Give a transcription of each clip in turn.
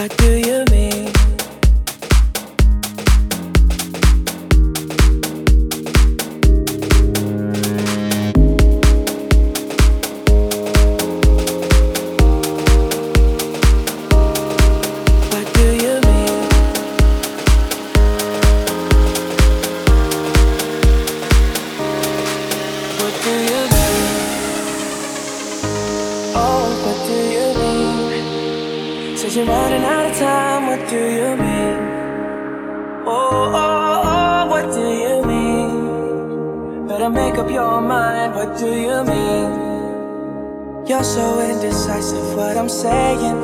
What do you Said you're running out of time, what do you mean? Oh, oh, oh, what do you mean? Better make up your mind, what do you mean? You're so indecisive, what I'm saying.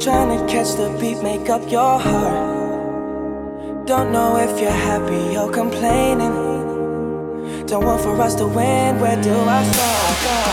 Trying to catch the beat, make up your heart. Don't know if you're happy or complaining. Don't want for us to win, where do I start?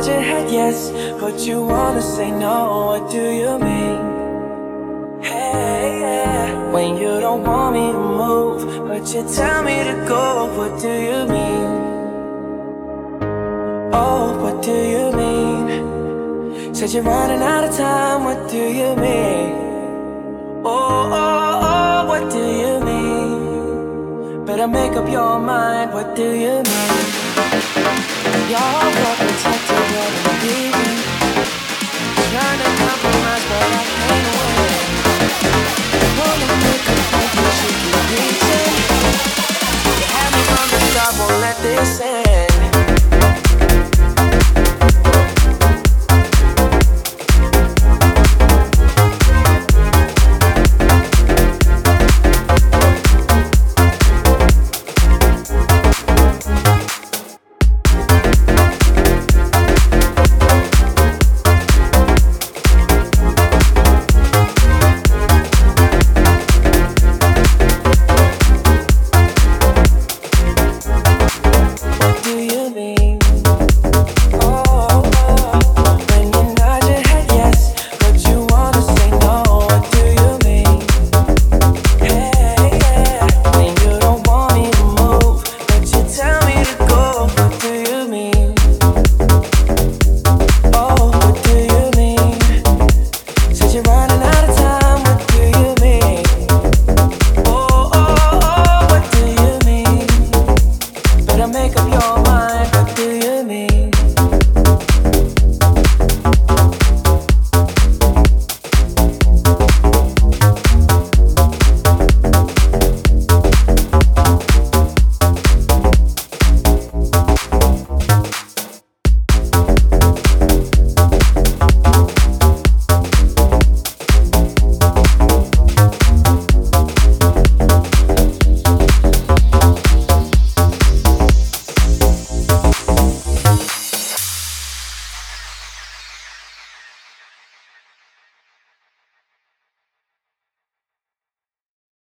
Nod your head yes, but you wanna say no. What do you mean? Hey, yeah. When you don't want me to move, but you tell me to go. What do you mean? Oh, what do you mean? Said you're running out of time. What do you mean? Oh, oh, oh, what do you mean? Better make up your mind, what do you mean? You're